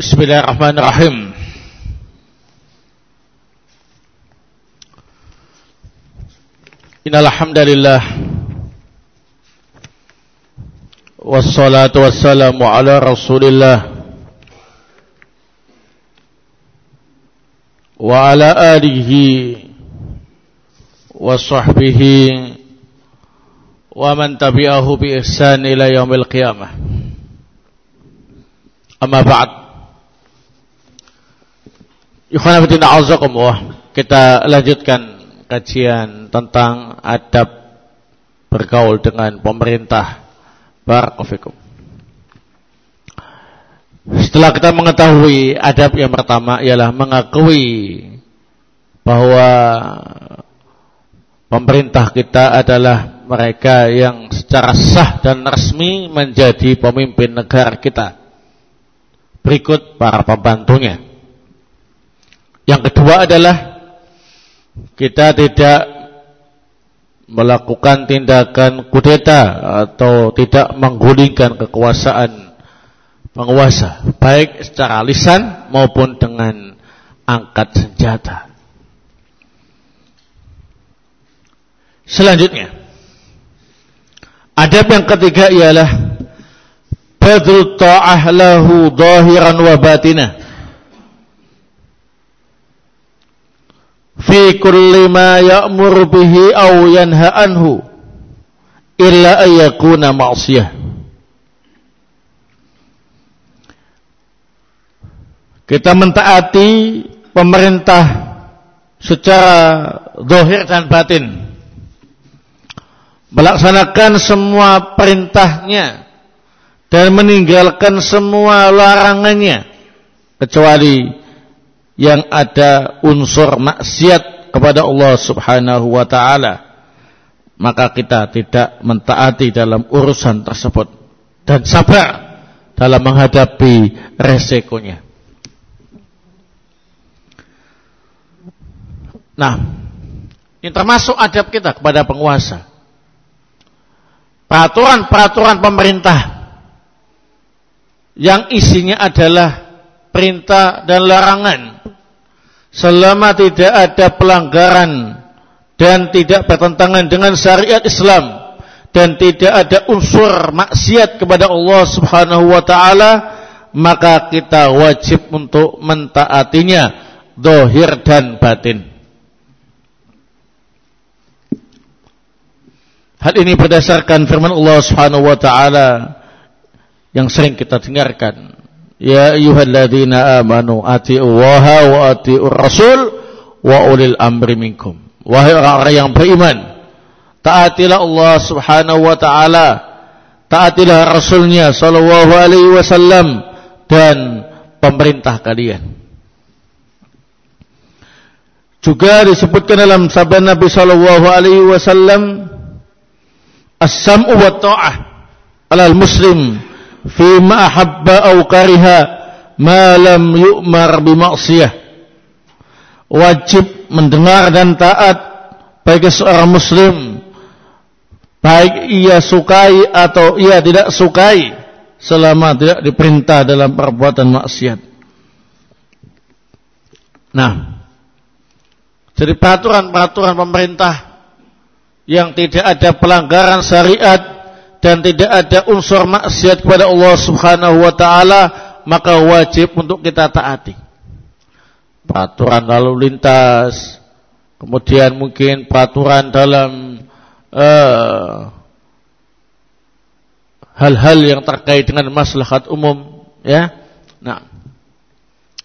Bismillahirrahmanirrahim. Innal hamdalillah wassalatu wassalamu ala Rasulillah wa ala alihi wa sahbihi wa man tabi'ahu bi ihsan ila yaumil qiyamah. Amma ba'd. Ikhwanafidina azakumullah Kita lanjutkan kajian tentang adab bergaul dengan pemerintah Barakofikum Setelah kita mengetahui adab yang pertama ialah mengakui bahwa pemerintah kita adalah mereka yang secara sah dan resmi menjadi pemimpin negara kita. Berikut para pembantunya. Yang kedua adalah kita tidak melakukan tindakan kudeta atau tidak menggulingkan kekuasaan penguasa baik secara lisan maupun dengan angkat senjata. Selanjutnya adab yang ketiga ialah badru ta'ah lahu zahiran wa batinah fi kulli ma ya'mur bihi aw yanha anhu illa ayyakuna ma'siyah. Kita mentaati pemerintah secara zahir dan batin. Melaksanakan semua perintahnya dan meninggalkan semua larangannya kecuali yang ada unsur maksiat kepada Allah Subhanahu wa taala maka kita tidak mentaati dalam urusan tersebut dan sabar dalam menghadapi resikonya. Nah, ini termasuk adab kita kepada penguasa. Peraturan-peraturan pemerintah yang isinya adalah perintah dan larangan selama tidak ada pelanggaran dan tidak bertentangan dengan syariat Islam dan tidak ada unsur maksiat kepada Allah Subhanahu wa taala maka kita wajib untuk mentaatinya dohir dan batin. Hal ini berdasarkan firman Allah Subhanahu wa taala yang sering kita dengarkan Ya ayyuhalladzina amanu atiullaha wa atiur rasul wa ulil amri minkum. Wahai orang-orang yang beriman, taatilah Allah Subhanahu wa taala, taatilah rasulnya sallallahu alaihi wasallam dan pemerintah kalian. Juga disebutkan dalam sabda Nabi sallallahu alaihi wasallam as-sam'u wa ta'ah alal muslim fima ahabba au kariha ma lam yu'mar bimaksiyah wajib mendengar dan taat bagi seorang muslim. Baik ia sukai atau ia tidak sukai selama tidak diperintah dalam perbuatan maksiat. Nah jadi peraturan-peraturan pemerintah yang tidak ada pelanggaran syariat dan tidak ada unsur maksiat kepada Allah Subhanahu wa taala, maka wajib untuk kita taati. Peraturan lalu lintas, kemudian mungkin peraturan dalam eh, hal-hal uh, yang terkait dengan maslahat umum, ya. Nah,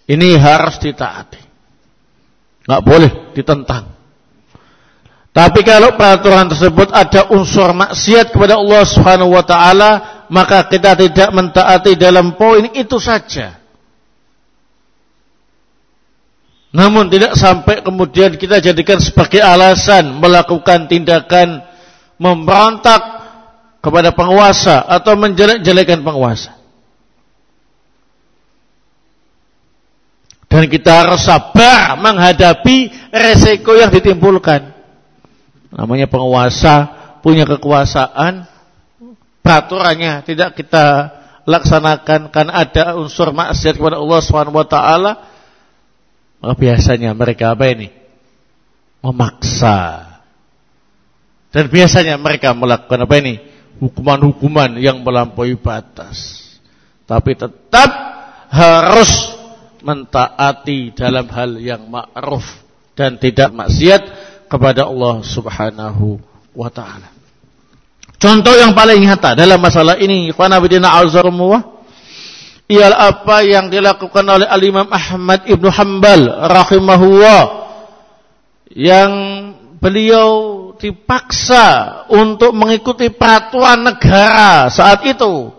ini harus ditaati. Enggak boleh ditentang. Tapi kalau peraturan tersebut ada unsur maksiat kepada Allah Subhanahu wa taala, maka kita tidak mentaati dalam poin itu saja. Namun tidak sampai kemudian kita jadikan sebagai alasan melakukan tindakan memberontak kepada penguasa atau menjelek-jelekan penguasa. Dan kita harus sabar menghadapi resiko yang ditimbulkan. Namanya penguasa punya kekuasaan, peraturannya tidak kita laksanakan kan ada unsur maksiat kepada Allah Subhanahu wa maka biasanya mereka apa ini? Memaksa. Dan biasanya mereka melakukan apa ini? Hukuman-hukuman yang melampaui batas. Tapi tetap harus mentaati dalam hal yang ma'ruf dan tidak maksiat kepada Allah Subhanahu wa taala. Contoh yang paling nyata dalam masalah ini, azzakumullah, ialah apa yang dilakukan oleh Al-Imam Ahmad Ibnu Hanbal rahimahullah yang beliau dipaksa untuk mengikuti peraturan negara saat itu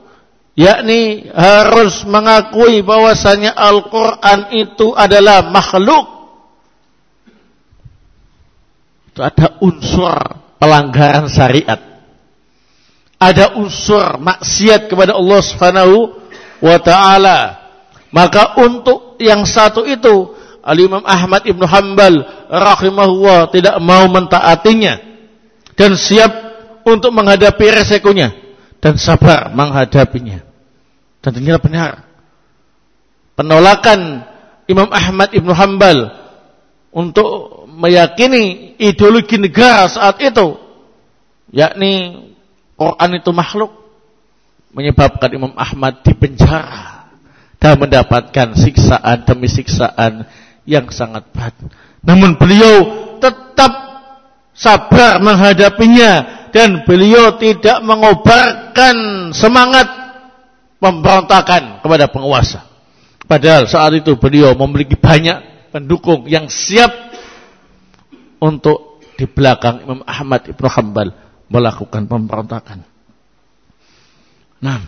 yakni harus mengakui bahwasanya Al-Qur'an itu adalah makhluk itu ada unsur pelanggaran syariat. Ada unsur maksiat kepada Allah Subhanahu wa taala. Maka untuk yang satu itu Al-Imam Ahmad Ibn Hanbal rahimahullah tidak mau mentaatinya dan siap untuk menghadapi resikonya dan sabar menghadapinya. Dan ternyata benar. Penolakan Imam Ahmad Ibn Hanbal untuk meyakini ideologi negara saat itu yakni Quran itu makhluk menyebabkan Imam Ahmad dipenjara dan mendapatkan siksaan demi siksaan yang sangat berat. Namun beliau tetap sabar menghadapinya dan beliau tidak mengobarkan semangat pemberontakan kepada penguasa. Padahal saat itu beliau memiliki banyak pendukung yang siap untuk di belakang Imam Ahmad Ibn Hanbal melakukan pemberontakan. Nah,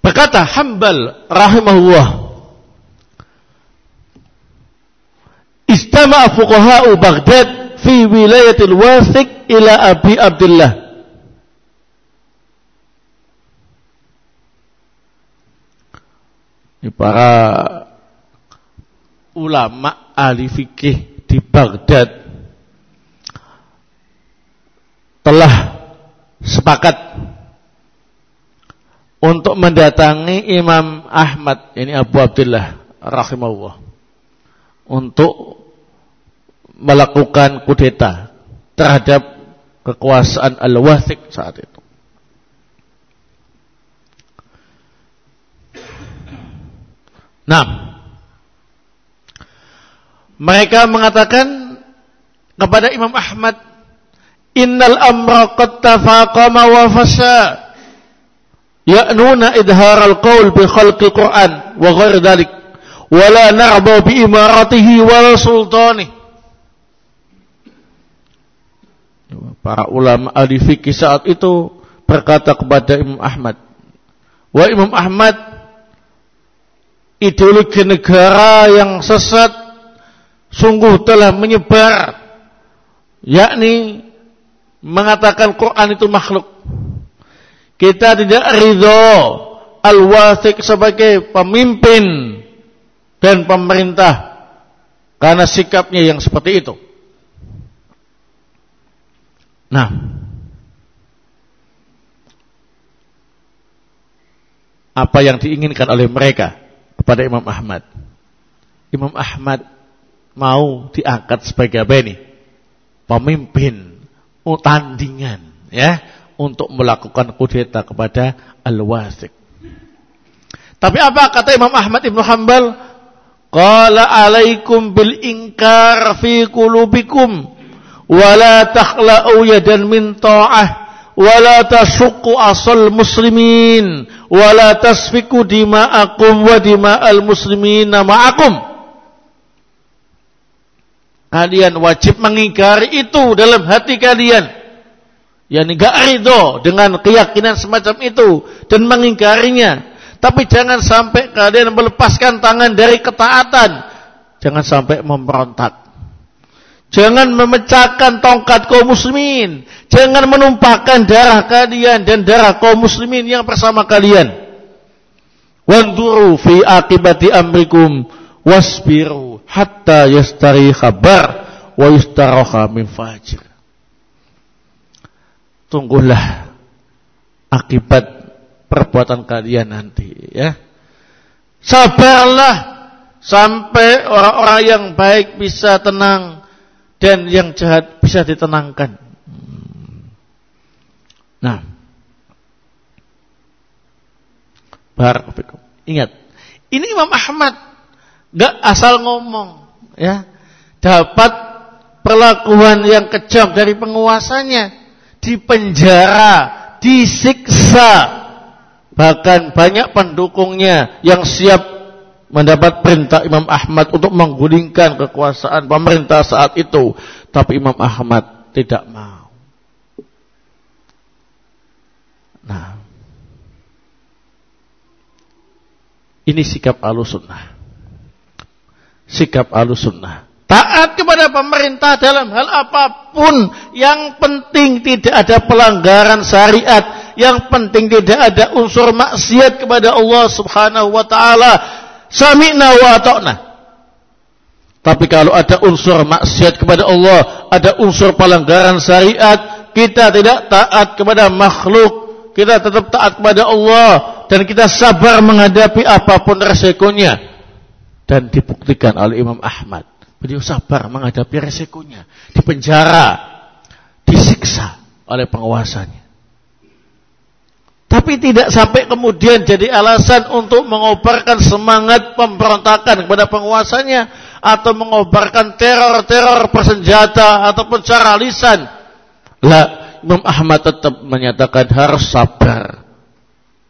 berkata Hanbal rahimahullah, istama'a fuqaha'u Baghdad fi wilayatil Wasik ila Abi Abdullah. Ini para ulama ahli fikih di Baghdad telah sepakat untuk mendatangi Imam Ahmad ini Abu Abdullah rahimahullah untuk melakukan kudeta terhadap kekuasaan Al-Wathiq saat itu. Nah, mereka mengatakan kepada Imam Ahmad, "Innal amra qad tafaqama wa fasha." Ya'nuna idhar al-qawl bi khalqi Qur'an wa ghair dhalik. Wa la na'ba bi imaratihi wa sultani. Para ulama ahli fikih saat itu berkata kepada Imam Ahmad, "Wa Imam Ahmad, ideologi negara yang sesat sungguh telah menyebar yakni mengatakan Quran itu makhluk. Kita tidak ridho al-wathiq sebagai pemimpin dan pemerintah karena sikapnya yang seperti itu. Nah, apa yang diinginkan oleh mereka kepada Imam Ahmad? Imam Ahmad mau diangkat sebagai apa ini? Pemimpin tandingan ya untuk melakukan kudeta kepada Al-Wasik. Tapi apa kata Imam Ahmad Ibn Hanbal? Qala alaikum bil inkar fi qulubikum wa la takhla'u yadan min ta'ah wa la tashukku asal muslimin wa la tasfiku dima'akum wa dima'al muslimina ma'akum. Kalian wajib mengingkari itu dalam hati kalian. Yani gak ridho dengan keyakinan semacam itu dan mengingkarinya. Tapi jangan sampai kalian melepaskan tangan dari ketaatan. Jangan sampai memberontak. Jangan memecahkan tongkat kaum muslimin. Jangan menumpahkan darah kalian dan darah kaum muslimin yang bersama kalian. Wanduru fi akibati amrikum wasbiru hatta yastari khabar wa yustaroha min fajir. Tunggulah akibat perbuatan kalian nanti ya. Sabarlah sampai orang-orang yang baik bisa tenang dan yang jahat bisa ditenangkan. Nah, Barakallahu Ingat, ini Imam Ahmad gak asal ngomong, ya. Dapat perlakuan yang kejam dari penguasanya, dipenjara, disiksa, bahkan banyak pendukungnya yang siap mendapat perintah Imam Ahmad untuk menggulingkan kekuasaan pemerintah saat itu, tapi Imam Ahmad tidak mau. Nah, Ini sikap alusunnah. Sikap alusunnah. Taat kepada pemerintah dalam hal apa pun. Yang penting tidak ada pelanggaran syariat. Yang penting tidak ada unsur maksiat kepada Allah subhanahu wa ta'ala. Sami'na wa ta'na. Tapi kalau ada unsur maksiat kepada Allah, ada unsur pelanggaran syariat, kita tidak taat kepada makhluk, kita tetap taat kepada Allah dan kita sabar menghadapi apa pun resikonya dan dibuktikan oleh Imam Ahmad. Beliau sabar menghadapi resikonya. Di penjara. Disiksa oleh penguasanya. Tapi tidak sampai kemudian jadi alasan untuk mengobarkan semangat pemberontakan kepada penguasanya atau mengobarkan teror-teror persenjata ataupun cara lisan. Lah, Imam Ahmad tetap menyatakan harus sabar.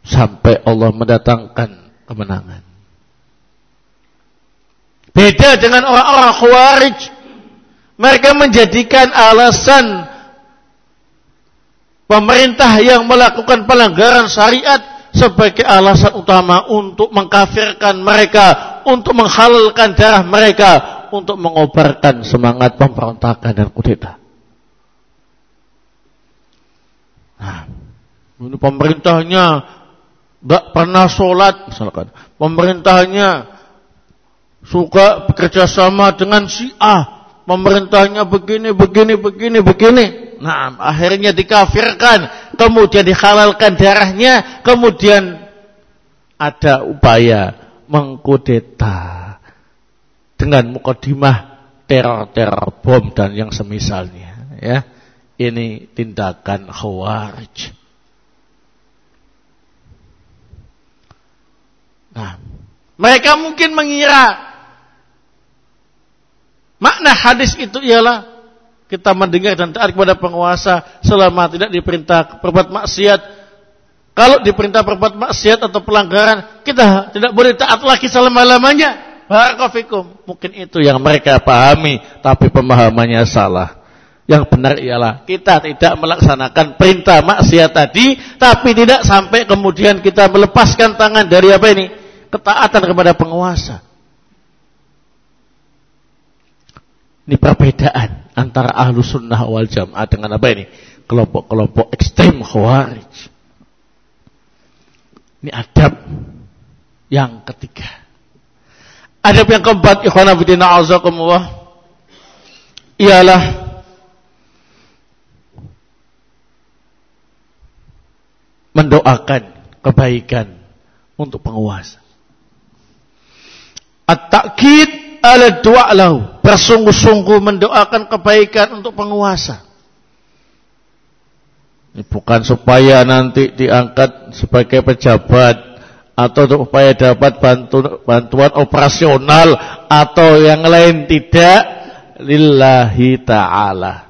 Sampai Allah mendatangkan kemenangan. Beda dengan orang-orang khawarij. Mereka menjadikan alasan pemerintah yang melakukan pelanggaran syariat sebagai alasan utama untuk mengkafirkan mereka, untuk menghalalkan darah mereka, untuk mengobarkan semangat pemberontakan dan kudeta. Nah, ini pemerintahnya tidak pernah sholat misalkan pemerintahnya suka bekerja sama dengan Syiah pemerintahnya begini begini begini begini. Nah akhirnya dikafirkan. Kemudian dihalalkan darahnya. Kemudian ada upaya mengkudeta dengan mukadimah teror-teror bom dan yang semisalnya ya. Ini tindakan khawarij. Nah, mereka mungkin mengira makna hadis itu ialah kita mendengar dan taat kepada penguasa selama tidak diperintah berbuat maksiat. Kalau diperintah berbuat maksiat atau pelanggaran, kita tidak boleh taat lagi selama-lamanya. Barakofikum. Mungkin itu yang mereka pahami, tapi pemahamannya salah. Yang benar ialah kita tidak melaksanakan perintah maksiat tadi, tapi tidak sampai kemudian kita melepaskan tangan dari apa ini? ketaatan kepada penguasa. Ini perbedaan antara ahlu sunnah wal jamaah dengan apa ini? Kelompok-kelompok ekstrem khawarij. Ini adab yang ketiga. Adab yang keempat, ikhwan abidina azakumullah. Ialah mendoakan kebaikan untuk penguasa. At-ta'kid ala du'a lahu. Bersungguh-sungguh mendoakan kebaikan untuk penguasa. Ini bukan supaya nanti diangkat sebagai pejabat atau supaya dapat bantu, bantuan operasional atau yang lain tidak lillahi ta'ala.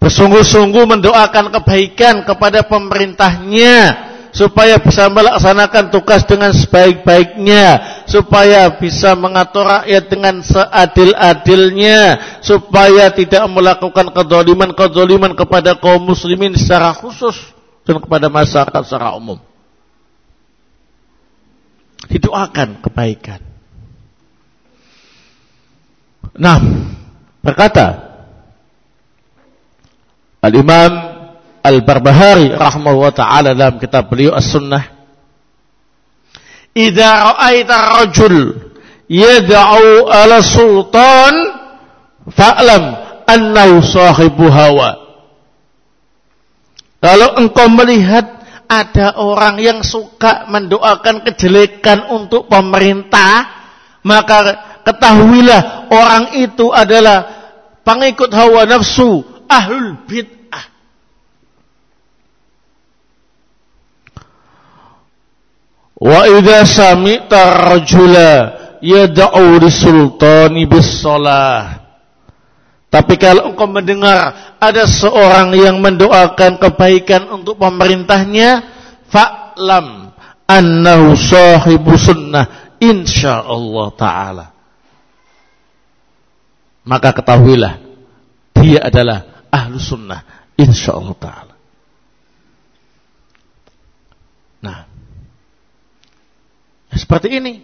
Bersungguh-sungguh mendoakan kebaikan kepada pemerintahnya supaya bisa melaksanakan tugas dengan sebaik-baiknya, supaya bisa mengatur rakyat dengan seadil-adilnya, supaya tidak melakukan kedoliman-kedoliman kepada kaum muslimin secara khusus dan kepada masyarakat secara umum. Didoakan kebaikan. Nah, berkata Al-Imam Al-Barbahari rahimahullah taala dalam kitab beliau As-Sunnah Idza ra'aita rajul yad'u ala sultan fa'lam annahu sahibu hawa Kalau engkau melihat ada orang yang suka mendoakan kejelekan untuk pemerintah, maka ketahuilah orang itu adalah pengikut hawa nafsu, ahlul bid'ah. Wa idza sami'ta rajula yad'u sultani bis salah. Tapi kalau engkau mendengar ada seorang yang mendoakan kebaikan untuk pemerintahnya, fa'lam annahu sahibu sunnah insyaallah taala. Maka ketahuilah dia adalah ahlu sunnah insyaallah taala. Nah, seperti ini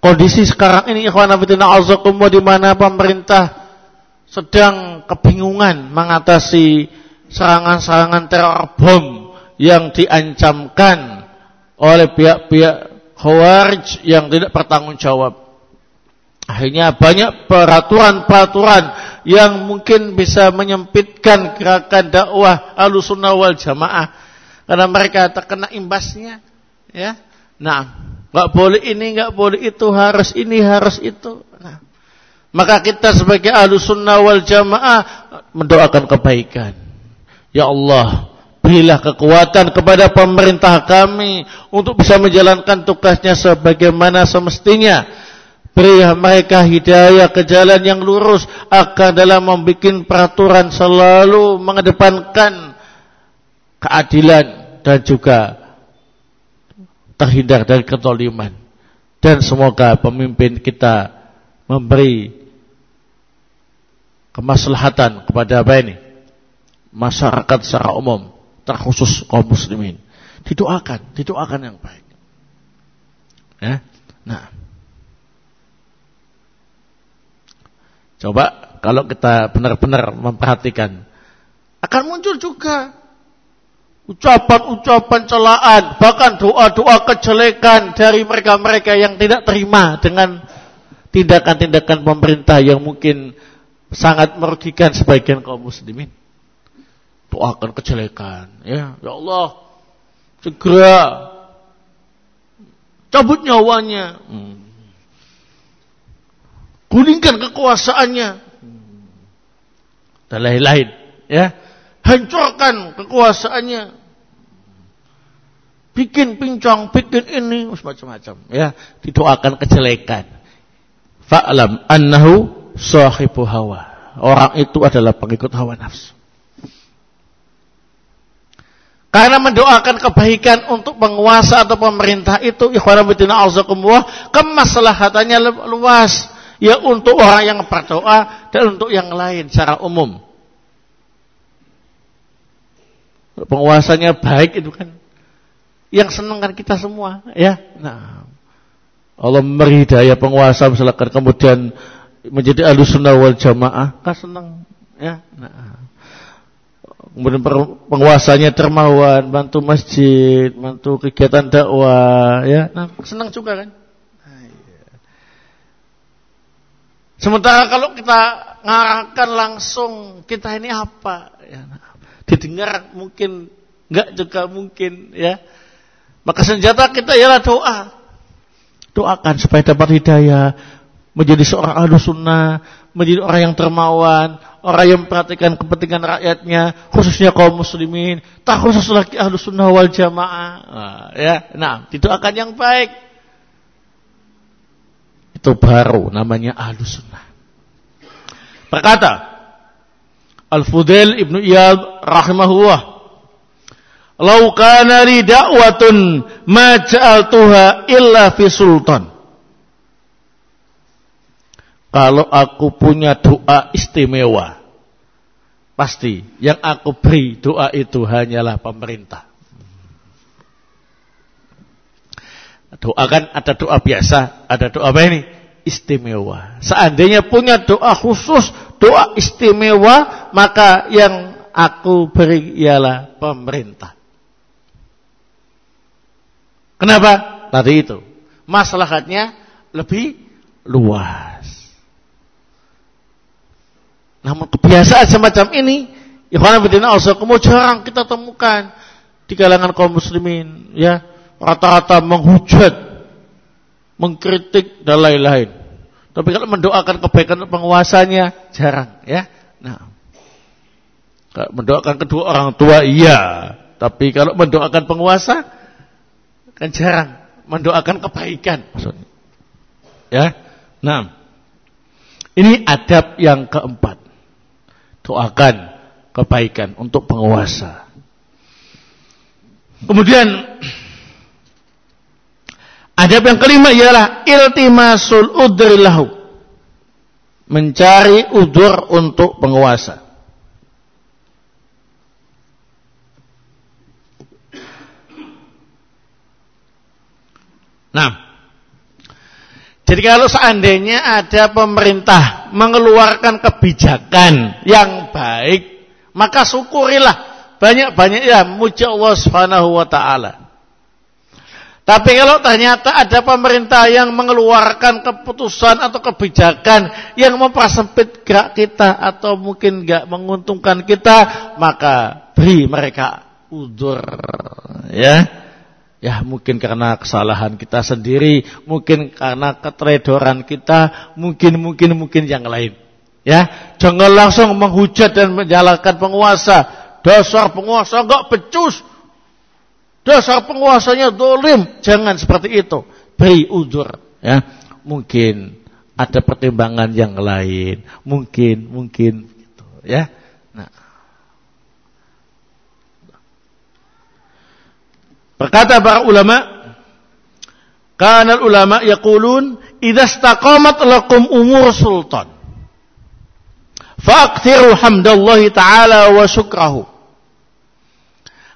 kondisi sekarang ini ikhwan fillah di mana pemerintah sedang kebingungan mengatasi serangan-serangan teror bom yang diancamkan oleh pihak-pihak Khawarij yang tidak bertanggung jawab. Akhirnya banyak peraturan-peraturan yang mungkin bisa menyempitkan gerakan dakwah alusunnah wal jamaah karena mereka terkena imbasnya. Ya, nah, nggak boleh ini, nggak boleh itu, harus ini, harus itu. Nah, maka kita sebagai ahlu sunnah wal jamaah mendoakan kebaikan. Ya Allah, berilah kekuatan kepada pemerintah kami untuk bisa menjalankan tugasnya sebagaimana semestinya. Berilah mereka hidayah ke jalan yang lurus akan dalam membuat peraturan selalu mengedepankan keadilan dan juga terhindar dari ketoliman. Dan semoga pemimpin kita memberi kemaslahatan kepada apa ini? Masyarakat secara umum, terkhusus kaum muslimin. Didoakan, didoakan yang baik. Ya. Nah. Coba kalau kita benar-benar memperhatikan akan muncul juga ucapan-ucapan celaan, bahkan doa-doa kejelekan dari mereka-mereka yang tidak terima dengan tindakan-tindakan pemerintah yang mungkin sangat merugikan sebagian kaum muslimin. Doakan kejelekan, ya. Ya Allah, segera cabut nyawanya. Hmm. Gulingkan kekuasaannya. Dan lain-lain, ya. Hancurkan kekuasaannya. Bikin pincang, bikin ini, macam-macam, ya. Didoakan kejelekan. Fa'lam annahu sahibu hawa. Orang itu adalah pengikut hawa nafsu. Karena mendoakan kebaikan untuk penguasa atau pemerintah itu ikhwan fillah azakumullah kemaslahatannya luas ya untuk orang yang berdoa dan untuk yang lain secara umum. Penguasanya baik itu kan yang senang kan kita semua ya. Nah, Allah memberi hidayah penguasa misalkan kemudian menjadi ahlu sunnah wal jamaah. Kan senang ya. Nah. kemudian penguasanya termawan bantu masjid bantu kegiatan dakwah ya. Nah, senang juga kan? Sementara kalau kita ngarahkan langsung kita ini apa? Ya, nah, didengar mungkin enggak juga mungkin ya maka senjata kita ialah doa doakan supaya dapat hidayah menjadi seorang ahlu sunnah, menjadi orang yang termawan, orang yang memperhatikan kepentingan rakyatnya, khususnya kaum muslimin, tak khusus lagi ahlu sunnah wal jamaah. Nah, ya, nah, itu akan yang baik. Itu baru namanya ahlu sunnah. Berkata Al-Fudail ibnu Iyad rahimahullah, "Lau kana li da'watun ma ja'altuha illa fi sultan." Kalau aku punya doa istimewa, pasti yang aku beri doa itu hanyalah pemerintah. Doa kan ada doa biasa, ada doa apa ini? Istimewa. Seandainya punya doa khusus, doa istimewa, maka yang aku beri ialah pemerintah. Kenapa? Tadi itu. Masalahnya lebih luas. Namun kebiasaan semacam ini Ikhwan fillah jarang kita temukan di kalangan kaum muslimin ya rata-rata menghujat, mengkritik dan lain-lain. Tapi kalau mendoakan kebaikan penguasanya jarang ya. Nah, mendoakan kedua orang tua iya, tapi kalau mendoakan penguasa kan jarang mendoakan kebaikan maksudnya. Ya. Nah, ini adab yang keempat. Doakan kebaikan untuk penguasa. Kemudian adab yang kelima ialah iltimasul udrillahu. Mencari udur untuk penguasa. Nah, jadi kalau seandainya ada pemerintah mengeluarkan kebijakan yang baik, maka syukurilah. Banyak-banyak ya muji Allah Subhanahu wa taala. Tapi kalau ternyata ada pemerintah yang mengeluarkan keputusan atau kebijakan yang mempersempit gerak kita atau mungkin enggak menguntungkan kita, maka beri mereka udur ya Ya mungkin karena kesalahan kita sendiri, mungkin karena ketredoran kita, mungkin mungkin mungkin yang lain. Ya, jangan langsung menghujat dan menyalahkan penguasa. Dasar penguasa enggak becus. Dasar penguasanya dolim. Jangan seperti itu. Beri udur. Ya, mungkin ada pertimbangan yang lain. Mungkin, mungkin. Gitu, ya. Berkata para ulama, karena ulama yaqulun idza istaqamat lakum umur sultan faqtiru hamdallahi taala wa syukrahu.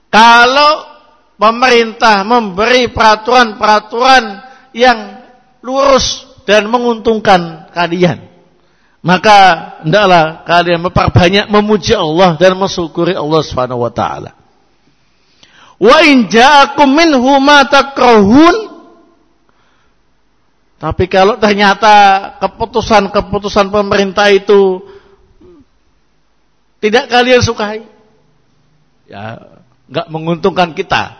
Kalau pemerintah memberi peraturan-peraturan yang lurus dan menguntungkan kalian, maka hendaklah kalian memperbanyak memuji Allah dan mensyukuri Allah Subhanahu wa taala. Wa in ja'akum minhu ma takrahun tapi kalau ternyata keputusan-keputusan pemerintah itu tidak kalian sukai, ya nggak menguntungkan kita,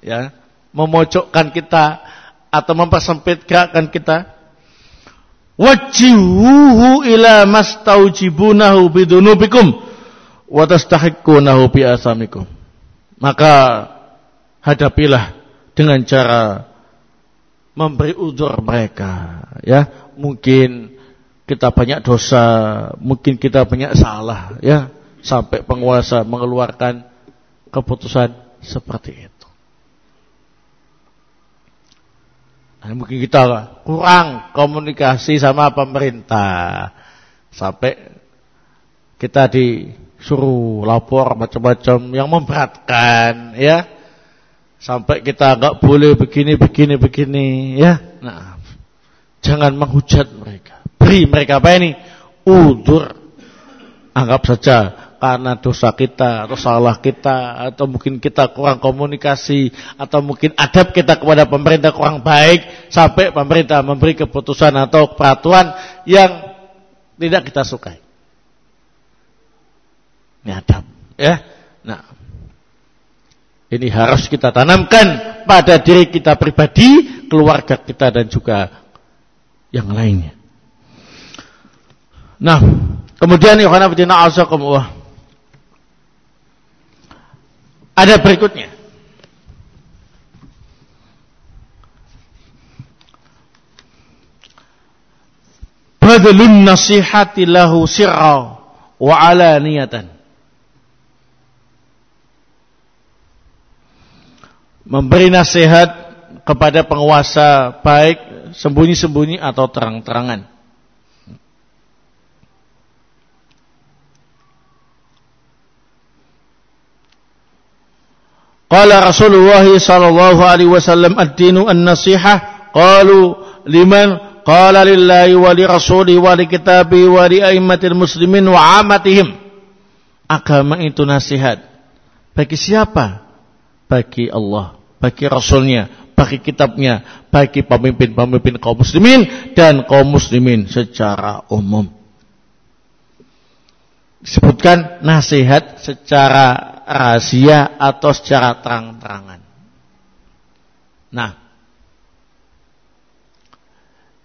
ya memojokkan kita atau mempersempit gerakan kita, wajihuhu ila mastaujibunahu bidunubikum wa tastahiqunahu bi asamikum. Maka hadapilah dengan cara memberi udur mereka ya. Mungkin kita banyak dosa mungkin kita banyak salah ya. Sampai penguasa mengeluarkan keputusan seperti itu. Nah, mungkin kita kurang komunikasi sama pemerintah. Sampai kita disuruh lapor macam-macam yang memberatkan ya Sampai kita nggak boleh begini, begini, begini, ya. Nah, jangan menghujat mereka. Beri mereka apa ini? Udur. Anggap saja karena dosa kita atau salah kita atau mungkin kita kurang komunikasi atau mungkin adab kita kepada pemerintah kurang baik sampai pemerintah memberi keputusan atau peraturan yang tidak kita sukai. Ini adab, ya. Nah, ini harus kita tanamkan pada diri kita pribadi, keluarga kita dan juga yang lainnya. Nah, kemudian Yohana Bidina Azakumullah. Ada berikutnya. Badlun nasihati lahu sirra wa alaniyatan. Memberi nasihat kepada penguasa baik sembunyi-sembunyi atau terang-terangan. Qala Rasulullah sallallahu alaihi wasallam ad-dinu an-nasihah? Qalu liman? Qala lillahi wa li rasuli wa li kitabi wa li aimmatil muslimin wa amatihim. Agama itu nasihat bagi siapa? Bagi Allah, bagi Rasulnya, bagi kitabnya, bagi pemimpin-pemimpin kaum muslimin dan kaum muslimin secara umum. disebutkan nasihat secara rahasia atau secara terang-terangan. Nah,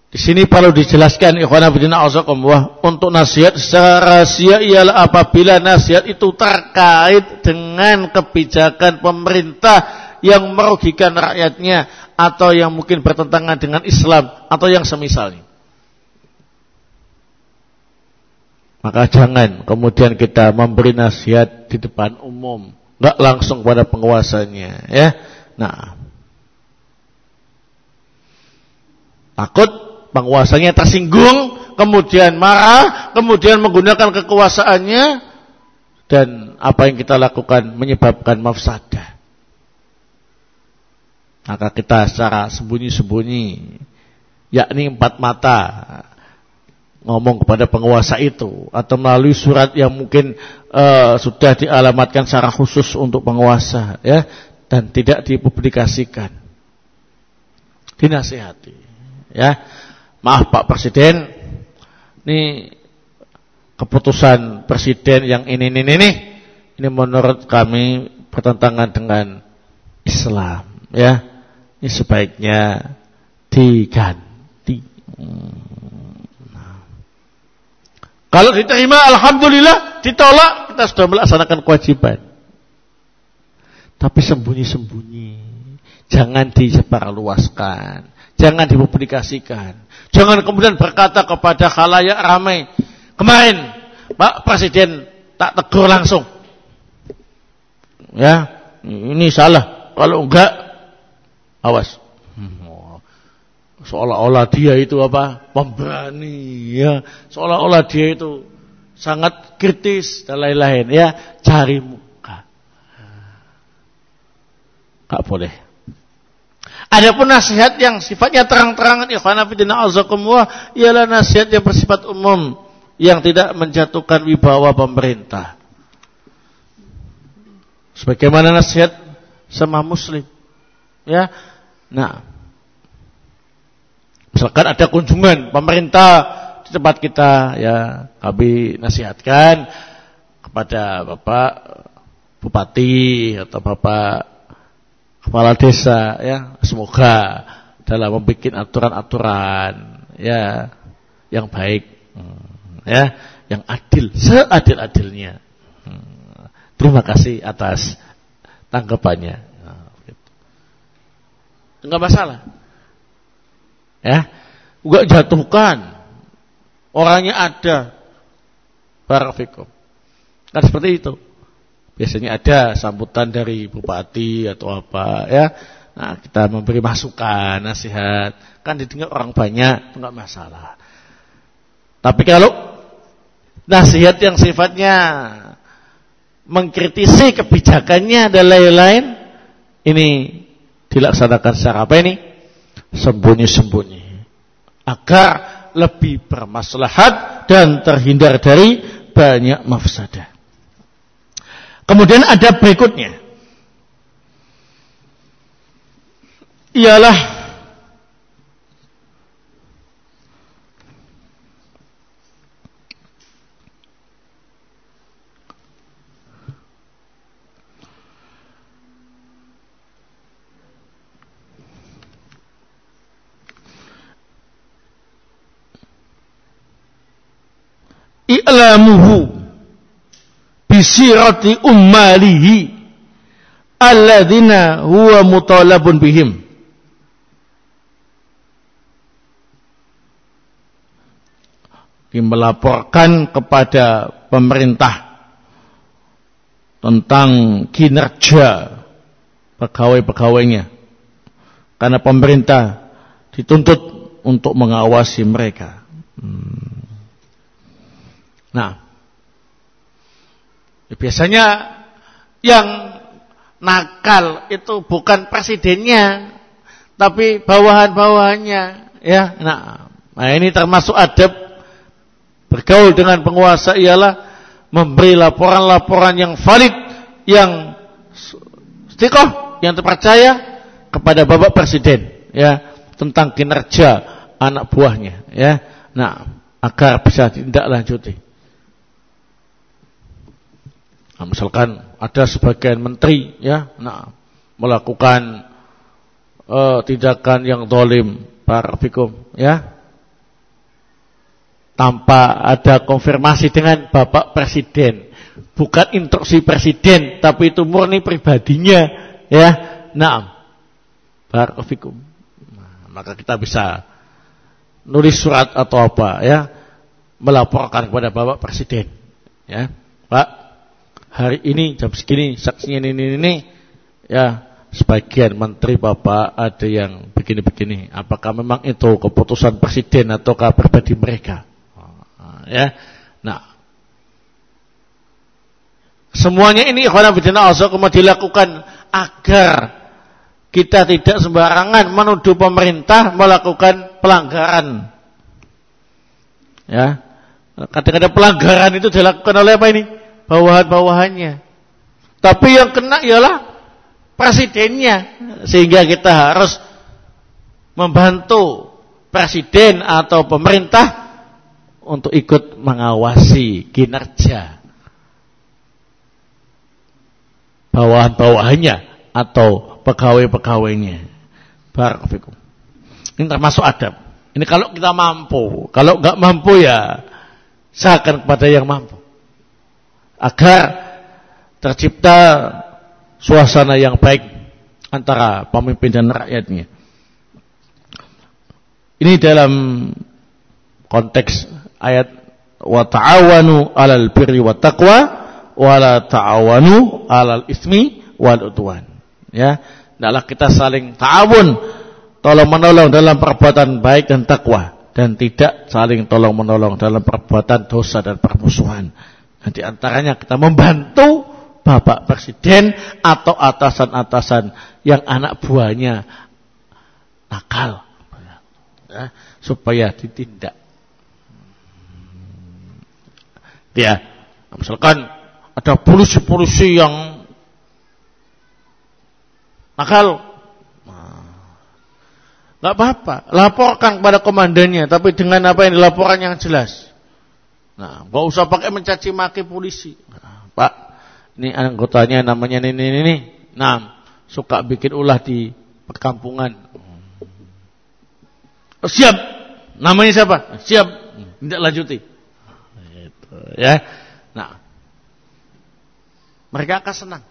di sini perlu dijelaskan ikhwan untuk nasihat secara rahasia ialah apabila nasihat itu terkait dengan kebijakan pemerintah yang merugikan rakyatnya atau yang mungkin bertentangan dengan Islam atau yang semisalnya. Maka jangan kemudian kita memberi nasihat di depan umum, nggak langsung pada penguasanya, ya. Nah, takut penguasanya tersinggung, kemudian marah, kemudian menggunakan kekuasaannya dan apa yang kita lakukan menyebabkan mafsadah. Maka kita secara sembunyi-sembunyi, yakni empat mata, ngomong kepada penguasa itu atau melalui surat yang mungkin uh, sudah dialamatkan secara khusus untuk penguasa ya dan tidak dipublikasikan. Dinasihati ya. Maaf Pak Presiden. Ini keputusan presiden yang ini ini ini ini menurut kami bertentangan dengan Islam ya ini sebaiknya diganti hmm. Kalau diterima alhamdulillah, ditolak kita sudah melaksanakan kewajiban. Tapi sembunyi-sembunyi. Jangan disebarluaskan, jangan dipublikasikan. Jangan kemudian berkata kepada khalayak ramai. Kemarin Pak Presiden tak tegur langsung. Ya, ini salah. Kalau enggak awas seolah-olah dia itu apa pemberani ya seolah-olah dia itu sangat kritis dan lain-lain ya cari muka nggak boleh Adapun nasihat yang sifatnya terang-terangan ikhwan fillah azakumullah ialah nasihat yang bersifat umum yang tidak menjatuhkan wibawa pemerintah. Sebagaimana nasihat sama muslim. Ya. Nah, Misalkan ada kunjungan pemerintah di tempat kita, ya kami nasihatkan kepada Bapak Bupati atau Bapak Kepala Desa, ya semoga dalam membuat aturan-aturan, ya yang baik, hmm, ya yang adil, seadil-adilnya. Hmm, terima kasih atas tanggapannya. Enggak masalah. Ya. Enggak jatuhkan. Orangnya ada. Barafikum. Kan seperti itu. Biasanya ada sambutan dari bupati atau apa ya. Nah, kita memberi masukan, nasihat. Kan didengar orang banyak, enggak masalah. Tapi kalau nasihat yang sifatnya mengkritisi kebijakannya dan lain-lain, ini dilaksanakan secara apa ini? sembunyi-sembunyi agar lebih bermaslahat dan terhindar dari banyak mafsadah. Kemudian ada berikutnya. Ialah i'lamuhu bisirati ummalihi alladzina huwa mutalabun bihim. Melaporkan kepada pemerintah tentang kinerja pegawai-pegawainya. Karena pemerintah dituntut untuk mengawasi mereka. Hmm. Nah, ya biasanya yang nakal itu bukan presidennya, tapi bawahan-bawahannya. Ya, nah, nah ini termasuk adab bergaul dengan penguasa ialah memberi laporan-laporan yang valid, yang stikoh, yang terpercaya kepada bapak presiden, ya tentang kinerja anak buahnya, ya. Nah, agar bisa tindak lanjuti. Nah, misalkan ada sebagian menteri ya, nah melakukan uh, tindakan yang dolim, fikum, ya, tanpa ada konfirmasi dengan Bapak Presiden, bukan instruksi Presiden, tapi itu murni pribadinya, ya, nah, fikum. Nah, maka kita bisa nulis surat atau apa, ya, melaporkan kepada Bapak Presiden, ya, Pak hari ini jam segini saksinya ini ini, ini ya sebagian menteri bapak ada yang begini-begini. Apakah memang itu keputusan presiden ataukah pribadi mereka? Ya. Nah. Semuanya ini ikhwan fillah kemudian dilakukan agar kita tidak sembarangan menuduh pemerintah melakukan pelanggaran. Ya. Kadang-kadang pelanggaran itu dilakukan oleh apa ini bawahan-bawahannya. Tapi yang kena ialah presidennya. Sehingga kita harus membantu presiden atau pemerintah untuk ikut mengawasi kinerja bawahan-bawahannya atau pegawai-pegawainya. Barakallahu Ini termasuk adab. Ini kalau kita mampu, kalau nggak mampu ya serahkan kepada yang mampu agar tercipta suasana yang baik antara pemimpin dan rakyatnya. Ini dalam konteks ayat wa ta'awanu 'alal birri wat taqwa wa la ta'awanu 'alal ismi wal udwan. Ya, hendaklah kita saling ta'awun, tolong menolong dalam perbuatan baik dan takwa dan tidak saling tolong menolong dalam perbuatan dosa dan permusuhan. Dan di antaranya kita membantu Bapak Presiden atau atasan-atasan yang anak buahnya nakal. Ya, supaya ditindak. Ya, misalkan ada polisi-polisi yang nakal, nggak apa-apa, laporkan kepada komandannya, tapi dengan apa yang dilaporkan yang jelas. Nah, gak usah pakai mencaci maki polisi. Nah, Pak, ini anggotanya namanya ini ini ini. Nah, suka bikin ulah di perkampungan. Oh, siap. Namanya siapa? Siap. Tidak lanjuti. Itu, ya. Nah, mereka akan senang.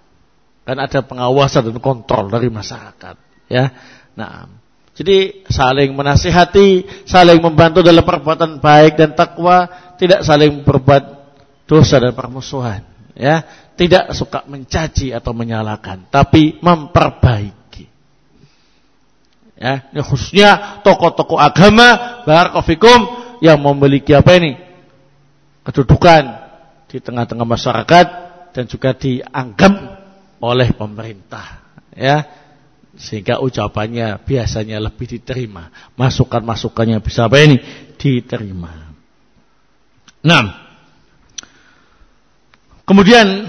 Kan ada pengawasan dan kontrol dari masyarakat. Ya. Nah, jadi saling menasihati, saling membantu dalam perbuatan baik dan takwa, tidak saling berbuat dosa dan permusuhan, ya. Tidak suka mencaci atau menyalahkan, tapi memperbaiki. Ya, ini khususnya tokoh-tokoh agama barakofikum yang memiliki apa ini? kedudukan di tengah-tengah masyarakat dan juga dianggap oleh pemerintah, ya sehingga ucapannya biasanya lebih diterima. Masukan-masukannya bisa apa ini? Diterima. Nah, kemudian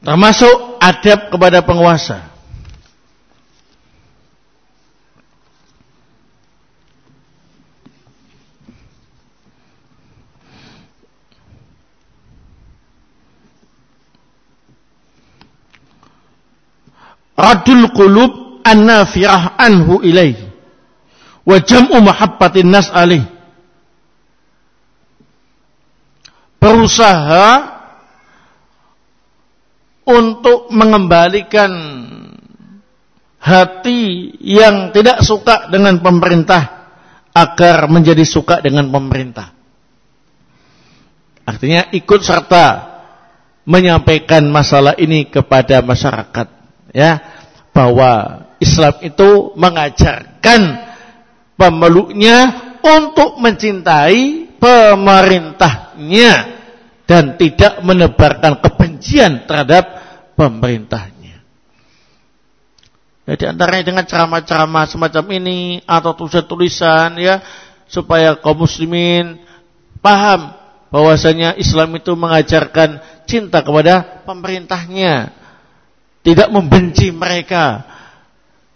termasuk adab kepada penguasa. radul qulub an-nafirah anhu ilaihi wa jam'u mahabbatin nas berusaha untuk mengembalikan hati yang tidak suka dengan pemerintah agar menjadi suka dengan pemerintah. Artinya ikut serta menyampaikan masalah ini kepada masyarakat ya bahwa Islam itu mengajarkan pemeluknya untuk mencintai pemerintahnya dan tidak menebarkan kebencian terhadap pemerintahnya. Jadi ya, antaranya dengan ceramah-ceramah semacam ini atau tulisan-tulisan ya supaya kaum muslimin paham bahwasanya Islam itu mengajarkan cinta kepada pemerintahnya tidak membenci mereka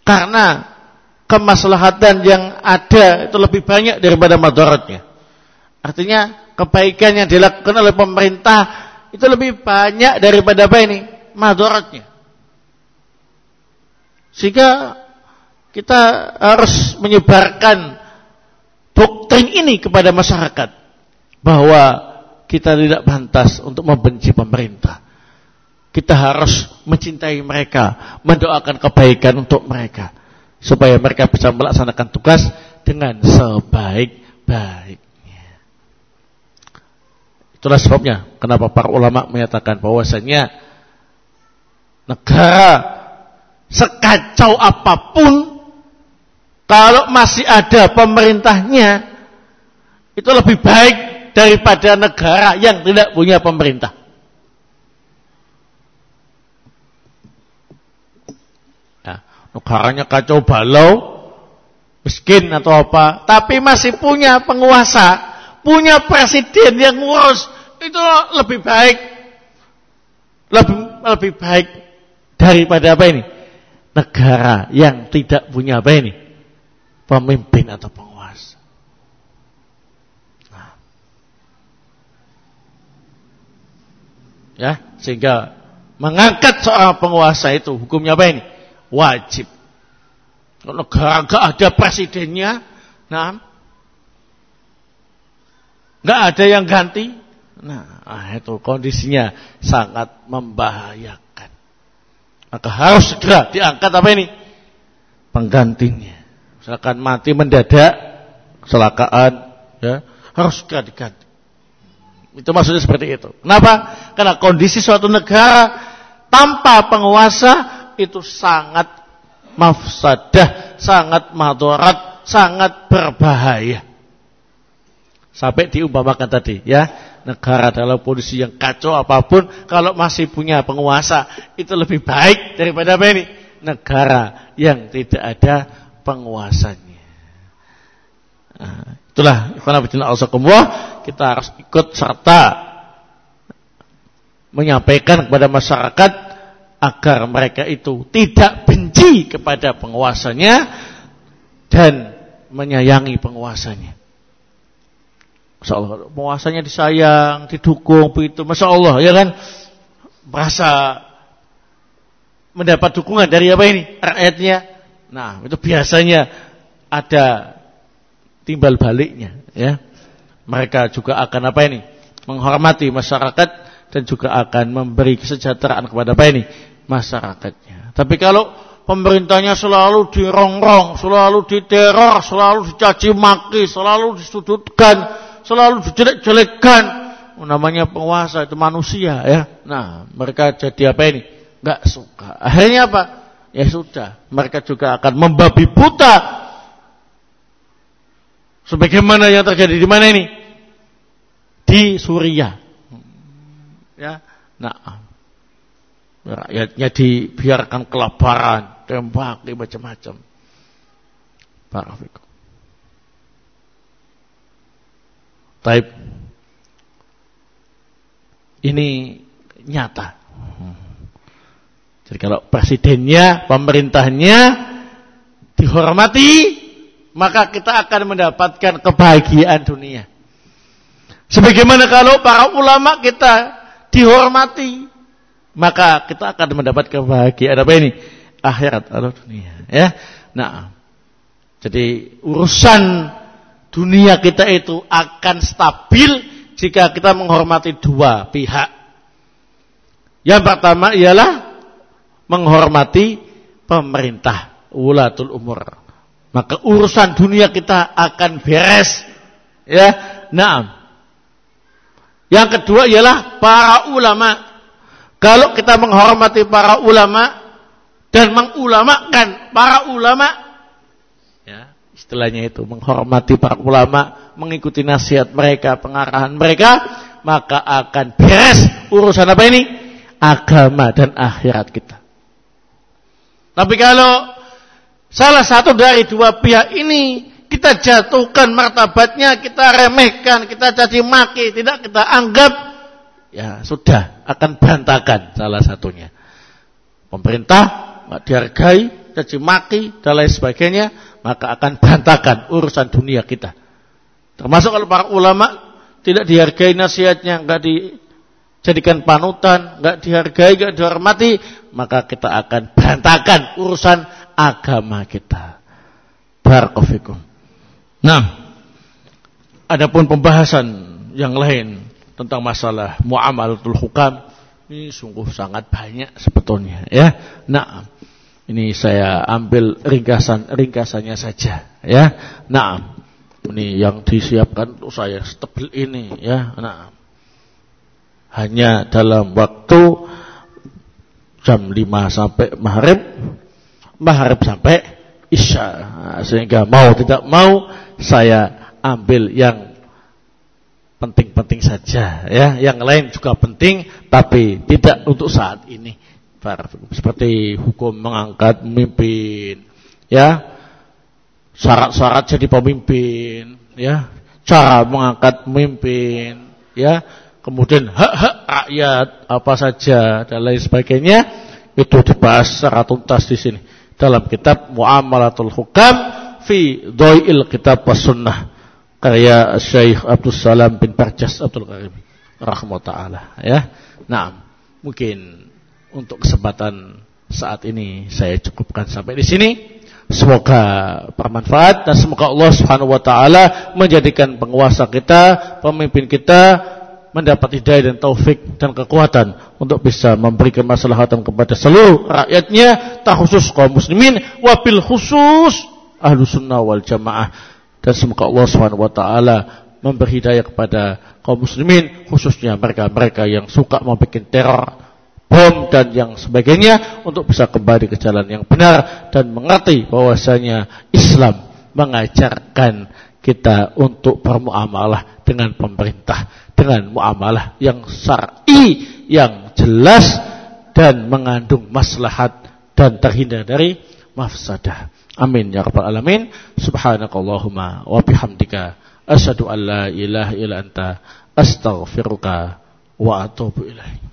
karena kemaslahatan yang ada itu lebih banyak daripada madaratnya. Artinya kebaikan yang dilakukan oleh pemerintah itu lebih banyak daripada apa ini? Madaratnya. Sehingga kita harus menyebarkan doktrin ini kepada masyarakat bahwa kita tidak pantas untuk membenci pemerintah. Kita harus mencintai mereka, mendoakan kebaikan untuk mereka supaya mereka bisa melaksanakan tugas dengan sebaik-baiknya. Itulah sebabnya kenapa para ulama menyatakan bahwasanya negara sekacau apa pun kalau masih ada pemerintahnya, itu lebih baik daripada negara yang tidak punya pemerintah. Nah, negaranya kacau balau, miskin atau apa, tapi masih punya penguasa, punya presiden yang ngurus, itu lebih baik, lebih lebih baik daripada apa ini? Negara yang tidak punya apa ini? pemimpin atau penguasa. Nah. Ya, sehingga mengangkat seorang penguasa itu hukumnya apa ini? Wajib. Kalau negara gak ada presidennya, nah, nggak ada yang ganti, nah itu kondisinya sangat membahayakan. Maka harus segera diangkat apa ini? Penggantinya. Misalkan mati mendadak, kecelakaan, ya, harus segera diganti. Itu maksudnya seperti itu. Kenapa? Karena kondisi suatu negara tanpa penguasa itu sangat mafsadah, sangat madorat, sangat berbahaya. Sampai diumpamakan tadi, ya, negara dalam kondisi yang kacau apa pun, kalau masih punya penguasa, itu lebih baik daripada apa ini? Negara yang tidak ada penguasanya. Nah, itulah kita harus ikut serta menyampaikan kepada masyarakat agar mereka itu tidak benci kepada penguasanya dan menyayangi penguasanya. Masya Allah, penguasanya disayang, didukung, begitu. Masya Allah, ya kan? Merasa mendapat dukungan dari apa ini? Rakyatnya Nah, itu biasanya ada timbal baliknya, ya. Mereka juga akan apa ini? Menghormati masyarakat dan juga akan memberi kesejahteraan kepada apa ini? Masyarakatnya. Tapi kalau pemerintahnya selalu dirongrong, selalu diteror, selalu dicaci maki, selalu disudutkan, selalu dijelek-jelekkan, oh, namanya penguasa itu manusia ya. Nah, mereka jadi apa ini? Enggak suka. Akhirnya apa? ya sudah, mereka juga akan membabi buta. Sebagaimana yang terjadi di mana ini? Di Suriah. Ya, nah, rakyatnya dibiarkan kelaparan, tembak, macam-macam. Barakallahu Taib. Ini nyata. Jadi kalau presidennya, pemerintahnya dihormati, maka kita akan mendapatkan kebahagiaan dunia. Sebagaimana kalau para ulama kita dihormati, maka kita akan mendapat kebahagiaan apa ini? Akhirat atau dunia. Ya, nah, jadi urusan dunia kita itu akan stabil jika kita menghormati dua pihak. Yang pertama ialah menghormati pemerintah ulatul umur. Maka urusan dunia kita akan beres. Ya, naam. Yang kedua ialah para ulama. Kalau kita menghormati para ulama dan mengulamakan para ulama, istilahnya itu menghormati para ulama, mengikuti nasihat mereka, pengarahan mereka, maka akan beres urusan apa ini? Agama dan akhirat kita. Tapi kalau salah satu dari dua pihak ini kita jatuhkan martabatnya, kita remehkan, kita caci maki, tidak kita anggap, ya sudah akan berantakan salah satunya. Pemerintah nggak dihargai, caci maki dan lain sebagainya, maka akan berantakan urusan dunia kita. Termasuk kalau para ulama tidak dihargai nasihatnya, enggak dijadikan panutan, enggak dihargai, enggak dihormati, maka kita akan berantakan urusan agama kita. Barakofikum. Nah, adapun pembahasan yang lain tentang masalah muamalatul hukam ini sungguh sangat banyak sebetulnya ya. Nah, ini saya ambil ringkasan ringkasannya saja ya. Nah, ini yang disiapkan untuk saya setebel ini ya. Nah, hanya dalam waktu jam 5 sampai maghrib, maghrib sampai isya. Nah, sehingga mau tidak mau saya ambil yang penting-penting saja ya. Yang lain juga penting tapi tidak untuk saat ini seperti hukum mengangkat pemimpin, ya, syarat-syarat jadi pemimpin, ya, cara mengangkat pemimpin, ya, kemudian hak-hak rakyat apa saja dan lain sebagainya itu dibahas secara tuntas di sini. Dalam kitab Muamalatul Hukam fi Doil Kitab Sunnah karya Syekh Abdul Salam bin Barjas Abdul Karim rahmatullah ya. Nah, mungkin untuk kesempatan saat ini saya cukupkan sampai di sini. Semoga bermanfaat dan semoga Allah Subhanahu wa taala menjadikan penguasa kita, pemimpin kita mendapat hidayah dan taufik dan kekuatan untuk bisa memberikan maslahatan kepada seluruh rakyatnya, terkhusus kaum muslimin, wabil khusus ahlu sunnah wal jamaah. Dan semoga Allah Subhanahu wa taala memberi hidayah kepada kaum muslimin, khususnya mereka-mereka yang suka membuat teror bom dan yang sebagainya untuk bisa kembali ke jalan yang benar dan mengerti bahwasanya Islam mengajarkan kita untuk bermuamalah dengan pemerintah dengan muamalah yang syar'i yang jelas dan mengandung maslahat dan terhindar dari mafsadah. Amin ya rabbal alamin. Subhanakallahumma wa bihamdika asyhadu an la ilaha illa anta astaghfiruka wa atubu ilaik.